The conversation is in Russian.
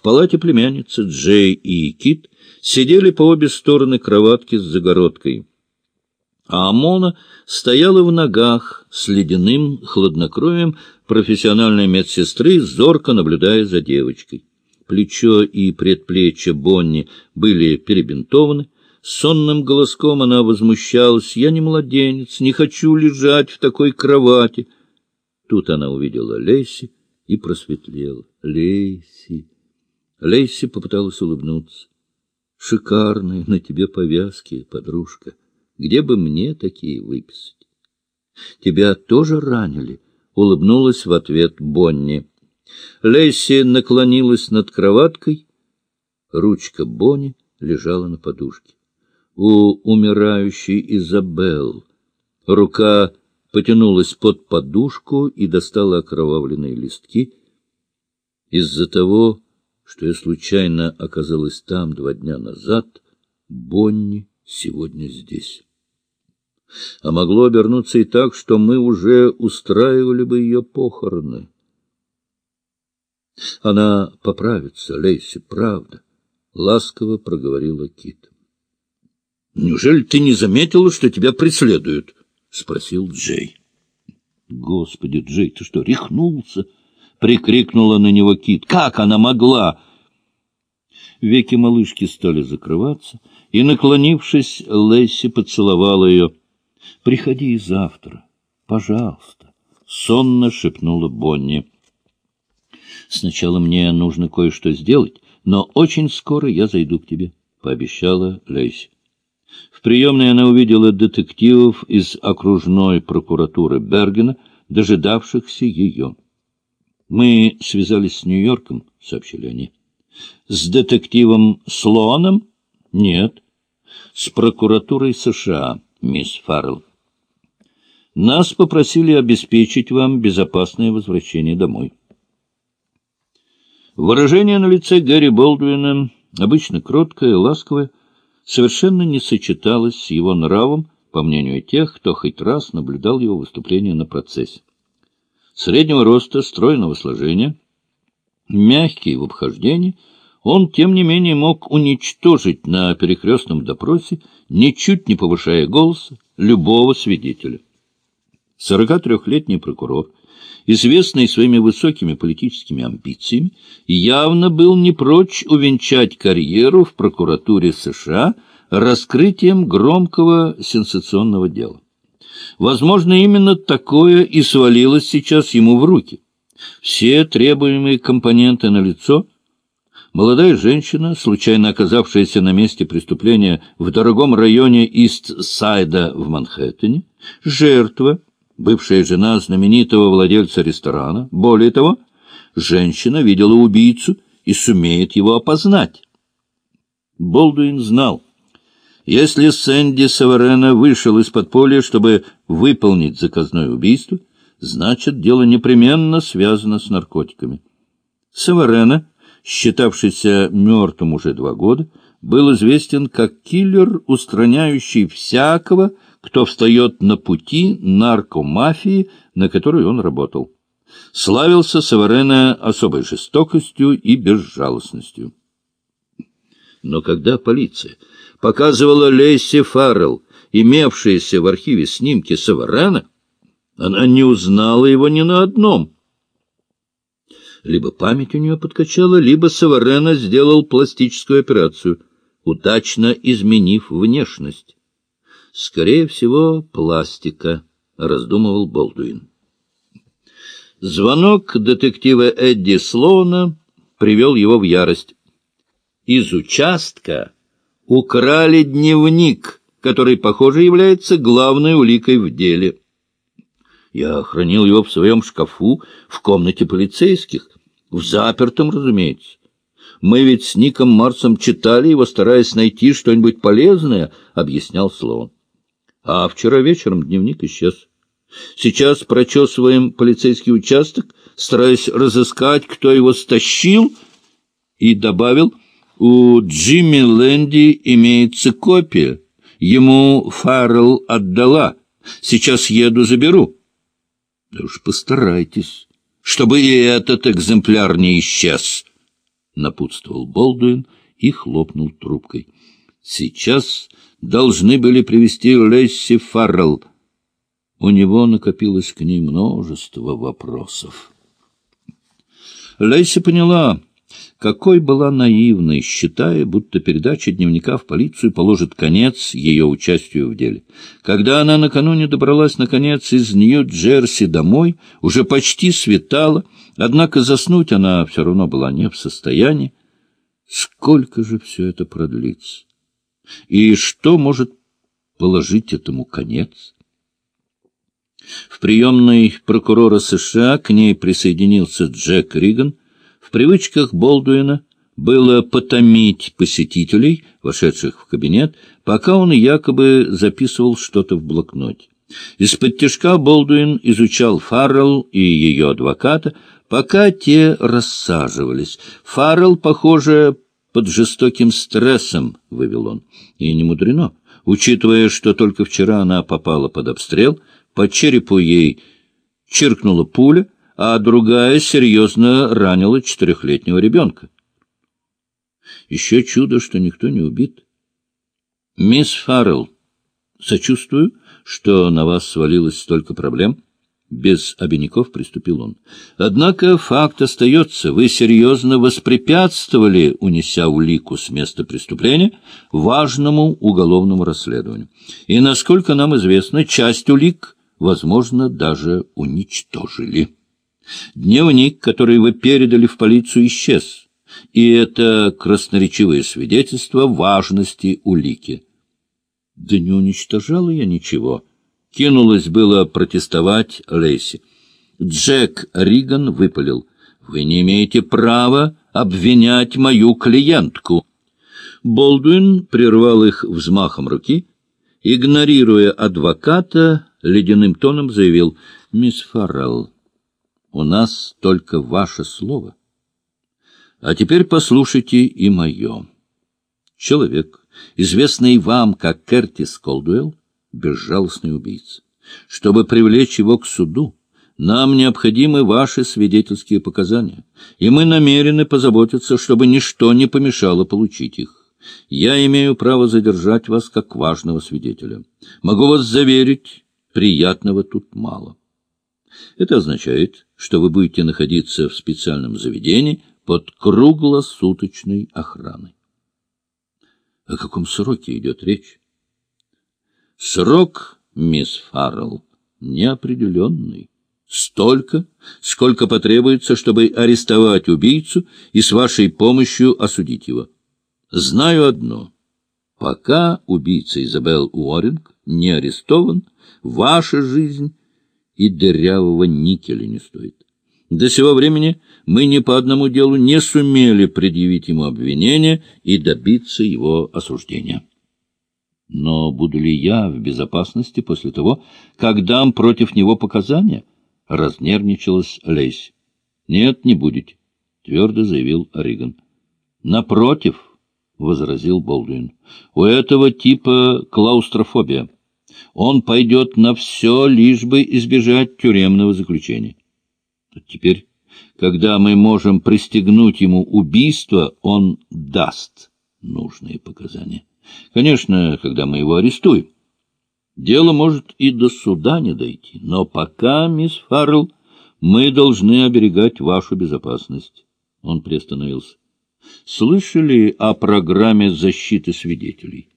В палате племянницы Джей и Кит сидели по обе стороны кроватки с загородкой. А Амона стояла в ногах с ледяным хладнокровием профессиональной медсестры, зорко наблюдая за девочкой. Плечо и предплечье Бонни были перебинтованы. Сонным голоском она возмущалась. «Я не младенец, не хочу лежать в такой кровати». Тут она увидела Лейси и просветлела. «Лейси!» Лейси попыталась улыбнуться. «Шикарные на тебе повязки, подружка. Где бы мне такие выписать?» «Тебя тоже ранили?» — улыбнулась в ответ Бонни. Лейси наклонилась над кроваткой. Ручка Бонни лежала на подушке. У умирающей Изабелл рука потянулась под подушку и достала окровавленные листки. Из-за того, что я случайно оказалась там два дня назад, Бонни сегодня здесь. А могло обернуться и так, что мы уже устраивали бы ее похороны. Она поправится, Лейси, правда, — ласково проговорила Кит. — Неужели ты не заметила, что тебя преследуют? — спросил Джей. — Господи, Джей, ты что, рехнулся? — прикрикнула на него Кит. — Как она могла? Веки малышки стали закрываться, и, наклонившись, Лесси поцеловала ее. — Приходи завтра, пожалуйста, — сонно шепнула Бонни. — Сначала мне нужно кое-что сделать, но очень скоро я зайду к тебе, — пообещала Лесси. В приемной она увидела детективов из окружной прокуратуры Бергена, дожидавшихся ее. — Мы связались с Нью-Йорком, — сообщили они. — С детективом Слоаном? — Нет. — С прокуратурой США, мисс Фаррелл. Нас попросили обеспечить вам безопасное возвращение домой. Выражение на лице Гарри Болдуина, обычно кроткое, ласковое, совершенно не сочеталось с его нравом, по мнению тех, кто хоть раз наблюдал его выступление на процессе. Среднего роста, стройного сложения, мягкий в обхождении, он, тем не менее, мог уничтожить на перекрестном допросе, ничуть не повышая голоса, любого свидетеля. 43-летний прокурор, известный своими высокими политическими амбициями, явно был не прочь увенчать карьеру в прокуратуре США раскрытием громкого сенсационного дела. Возможно, именно такое и свалилось сейчас ему в руки. Все требуемые компоненты налицо. Молодая женщина, случайно оказавшаяся на месте преступления в дорогом районе Ист-Сайда в Манхэттене, жертва, бывшая жена знаменитого владельца ресторана. Более того, женщина видела убийцу и сумеет его опознать. Болдуин знал, если Сэнди Саварена вышел из подполья, чтобы выполнить заказное убийство, значит, дело непременно связано с наркотиками. Саварена, считавшийся мертвым уже два года, был известен как киллер, устраняющий всякого, кто встает на пути наркомафии, на которой он работал. Славился Саварена особой жестокостью и безжалостностью. Но когда полиция показывала Лейси Фаррелл, имевшиеся в архиве снимки Саварена, она не узнала его ни на одном. Либо память у нее подкачала, либо Саварена сделал пластическую операцию, удачно изменив внешность. Скорее всего, пластика, — раздумывал Болдуин. Звонок детектива Эдди Слоуна привел его в ярость. Из участка украли дневник, который, похоже, является главной уликой в деле. Я хранил его в своем шкафу в комнате полицейских, в запертом, разумеется. Мы ведь с Ником Марсом читали его, стараясь найти что-нибудь полезное, — объяснял Слоун. А вчера вечером дневник исчез. Сейчас прочесываем полицейский участок, стараясь разыскать, кто его стащил, и добавил, у Джимми Лэнди имеется копия. Ему Фаррелл отдала. Сейчас еду, заберу. Да уж постарайтесь, чтобы и этот экземпляр не исчез. — напутствовал Болдуин и хлопнул трубкой. Сейчас должны были привести Лесси Фаррелл. У него накопилось к ней множество вопросов. Лесси поняла, какой была наивной, считая, будто передача дневника в полицию положит конец ее участию в деле. Когда она накануне добралась, наконец, из Нью-Джерси домой, уже почти светало, однако заснуть она все равно была не в состоянии. Сколько же все это продлится? И что может положить этому конец? В приемной прокурора США к ней присоединился Джек Риган, в привычках Болдуина было потомить посетителей, вошедших в кабинет, пока он якобы записывал что-то в блокноте. Из-под тяжка Болдуин изучал Фаррелл и ее адвоката, пока те рассаживались. Фаррелл, похоже, под жестоким стрессом, — вывел он. И не мудрено, учитывая, что только вчера она попала под обстрел, по черепу ей чиркнула пуля — а другая серьезно ранила четырехлетнего ребенка. Еще чудо, что никто не убит. Мисс Фаррелл, сочувствую, что на вас свалилось столько проблем. Без обиняков приступил он. Однако факт остается. Вы серьезно воспрепятствовали, унеся улику с места преступления, важному уголовному расследованию. И, насколько нам известно, часть улик, возможно, даже уничтожили. Дневник, который вы передали в полицию, исчез, и это красноречивое свидетельство важности улики. Да не уничтожала я ничего. Кинулась было протестовать Лейси. Джек Риган выпалил. «Вы не имеете права обвинять мою клиентку». Болдуин прервал их взмахом руки. Игнорируя адвоката, ледяным тоном заявил, «Мисс Фаррелл, у нас только ваше слово. А теперь послушайте и мое. Человек, известный вам как Кертис Колдуэлл, безжалостный убийца. Чтобы привлечь его к суду, нам необходимы ваши свидетельские показания, и мы намерены позаботиться, чтобы ничто не помешало получить их. Я имею право задержать вас как важного свидетеля. Могу вас заверить, приятного тут мало. Это означает, что вы будете находиться в специальном заведении под круглосуточной охраной. О каком сроке идет речь? Срок, мисс Фаррелл, неопределенный. Столько, сколько потребуется, чтобы арестовать убийцу и с вашей помощью осудить его. Знаю одно. Пока убийца Изабел Уоринг не арестован, ваша жизнь и дырявого никеля не стоит. До сего времени мы ни по одному делу не сумели предъявить ему обвинение и добиться его осуждения. Но буду ли я в безопасности после того, как дам против него показания? Разнервничалась Лейс. Нет, не будете, твердо заявил Риган. Напротив, возразил Болдуин, у этого типа клаустрофобия. Он пойдет на все, лишь бы избежать тюремного заключения. Теперь, когда мы можем пристегнуть ему убийство, он даст нужные показания. Конечно, когда мы его арестуем. Дело может и до суда не дойти, но пока, мисс Фаррелл, мы должны оберегать вашу безопасность. Он приостановился. Слышали о программе защиты свидетелей?